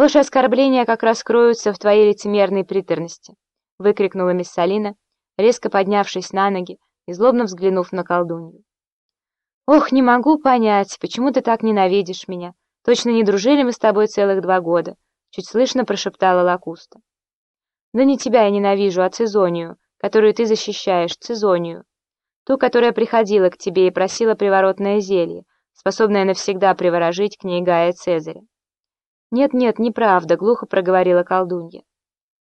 Ложь и оскорбления как раз кроются в твоей лицемерной приторности, выкрикнула мисс Салина, резко поднявшись на ноги и злобно взглянув на колдунью. «Ох, не могу понять, почему ты так ненавидишь меня. Точно не дружили мы с тобой целых два года», — чуть слышно прошептала Лакуста. «Да не тебя я ненавижу, а Цезонию, которую ты защищаешь, Цезонию. Ту, которая приходила к тебе и просила приворотное зелье, способное навсегда приворожить к ней Гая Цезаря. «Нет-нет, неправда», — глухо проговорила колдунья.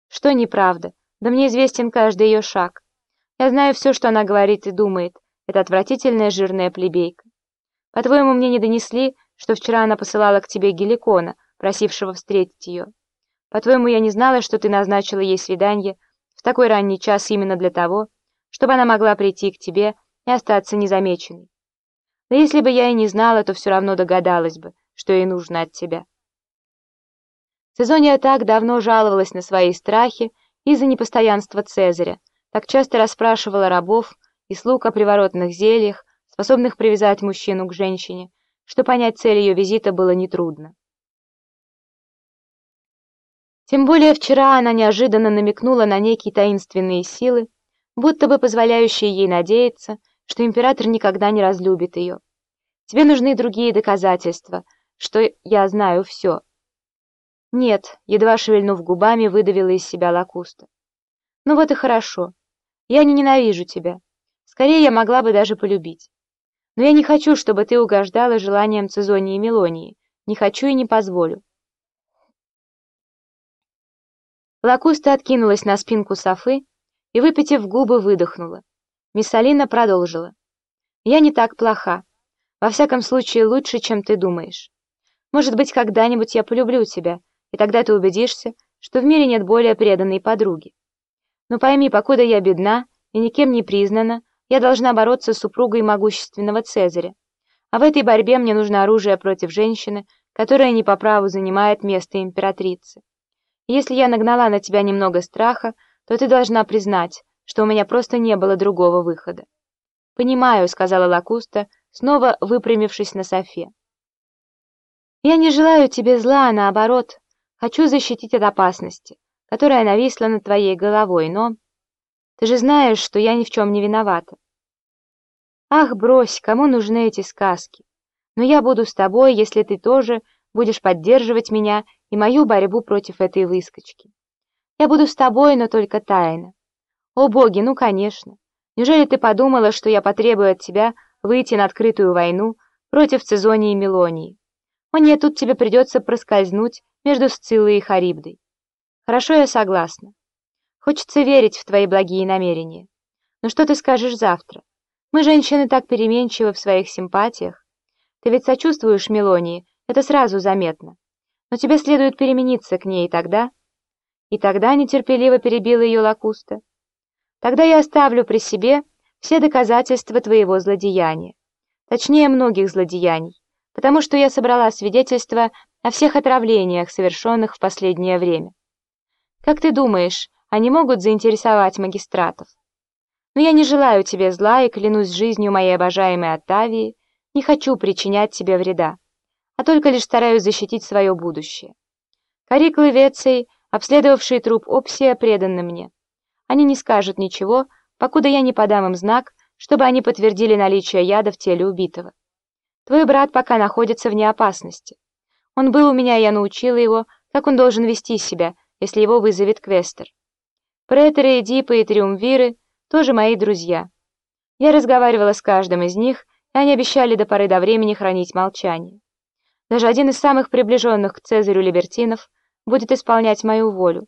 «Что неправда? Да мне известен каждый ее шаг. Я знаю все, что она говорит и думает. Это отвратительная жирная плебейка. По-твоему, мне не донесли, что вчера она посылала к тебе Геликона, просившего встретить ее? По-твоему, я не знала, что ты назначила ей свидание в такой ранний час именно для того, чтобы она могла прийти к тебе и остаться незамеченной? Да если бы я и не знала, то все равно догадалась бы, что ей нужно от тебя». Цезония так давно жаловалась на свои страхи из-за непостоянства Цезаря, так часто расспрашивала рабов и слуг о приворотных зельях, способных привязать мужчину к женщине, что понять цель ее визита было нетрудно. Тем более вчера она неожиданно намекнула на некие таинственные силы, будто бы позволяющие ей надеяться, что император никогда не разлюбит ее. Тебе нужны другие доказательства, что я знаю все. «Нет», — едва шевельнув губами, выдавила из себя Лакуста. «Ну вот и хорошо. Я не ненавижу тебя. Скорее, я могла бы даже полюбить. Но я не хочу, чтобы ты угождала желаниям Цезонии и Мелонии. Не хочу и не позволю». Лакуста откинулась на спинку софы и, выпитив губы, выдохнула. Миссалина продолжила. «Я не так плоха. Во всяком случае, лучше, чем ты думаешь. Может быть, когда-нибудь я полюблю тебя, и тогда ты убедишься, что в мире нет более преданной подруги. Но пойми, покуда я бедна и никем не признана, я должна бороться с супругой могущественного Цезаря. А в этой борьбе мне нужно оружие против женщины, которая не по праву занимает место императрицы. Если я нагнала на тебя немного страха, то ты должна признать, что у меня просто не было другого выхода. «Понимаю», — сказала Лакуста, снова выпрямившись на софе. «Я не желаю тебе зла, а наоборот, Хочу защитить от опасности, которая нависла над твоей головой, но... Ты же знаешь, что я ни в чем не виновата. Ах, брось, кому нужны эти сказки? Но я буду с тобой, если ты тоже будешь поддерживать меня и мою борьбу против этой выскочки. Я буду с тобой, но только тайно. О боги, ну конечно. Неужели ты подумала, что я потребую от тебя выйти на открытую войну против Цезонии и Мелонии? О нет, тут тебе придется проскользнуть между Сциллой и Харибдой. Хорошо, я согласна. Хочется верить в твои благие намерения. Но что ты скажешь завтра? Мы, женщины, так переменчивы в своих симпатиях. Ты ведь сочувствуешь Мелонии, это сразу заметно. Но тебе следует перемениться к ней, тогда... И тогда нетерпеливо перебила ее Лакуста. Тогда я оставлю при себе все доказательства твоего злодеяния. Точнее, многих злодеяний, потому что я собрала свидетельства о всех отравлениях, совершенных в последнее время. Как ты думаешь, они могут заинтересовать магистратов? Но я не желаю тебе зла и клянусь жизнью моей обожаемой Оттавии, не хочу причинять тебе вреда, а только лишь стараюсь защитить свое будущее. Карик и Веций, обследовавшие труп Опсия, преданы мне. Они не скажут ничего, покуда я не подам им знак, чтобы они подтвердили наличие яда в теле убитого. Твой брат пока находится вне опасности. Он был у меня, я научила его, как он должен вести себя, если его вызовет Квестер. Претеры, Эдипы и Триумвиры тоже мои друзья. Я разговаривала с каждым из них, и они обещали до поры до времени хранить молчание. Даже один из самых приближенных к Цезарю либертинов будет исполнять мою волю.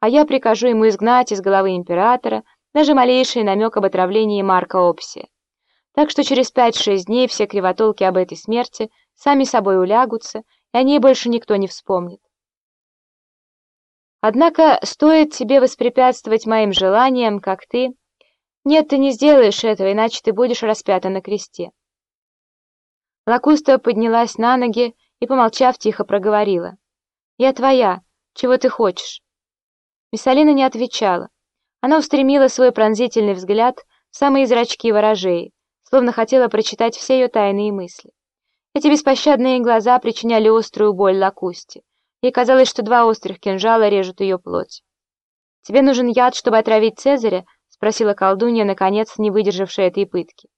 А я прикажу ему изгнать из головы императора даже малейший намек об отравлении Марка Опсия. Так что через 5-6 дней все кривотолки об этой смерти сами собой улягутся, и о ней больше никто не вспомнит. Однако стоит тебе воспрепятствовать моим желаниям, как ты... Нет, ты не сделаешь этого, иначе ты будешь распята на кресте. Лакуста поднялась на ноги и, помолчав, тихо проговорила. «Я твоя. Чего ты хочешь?» Миссалина не отвечала. Она устремила свой пронзительный взгляд в самые зрачки ворожей, словно хотела прочитать все ее тайные мысли. Эти беспощадные глаза причиняли острую боль Лакусте, Ей казалось, что два острых кинжала режут ее плоть. «Тебе нужен яд, чтобы отравить Цезаря?» — спросила колдунья, наконец, не выдержавшая этой пытки.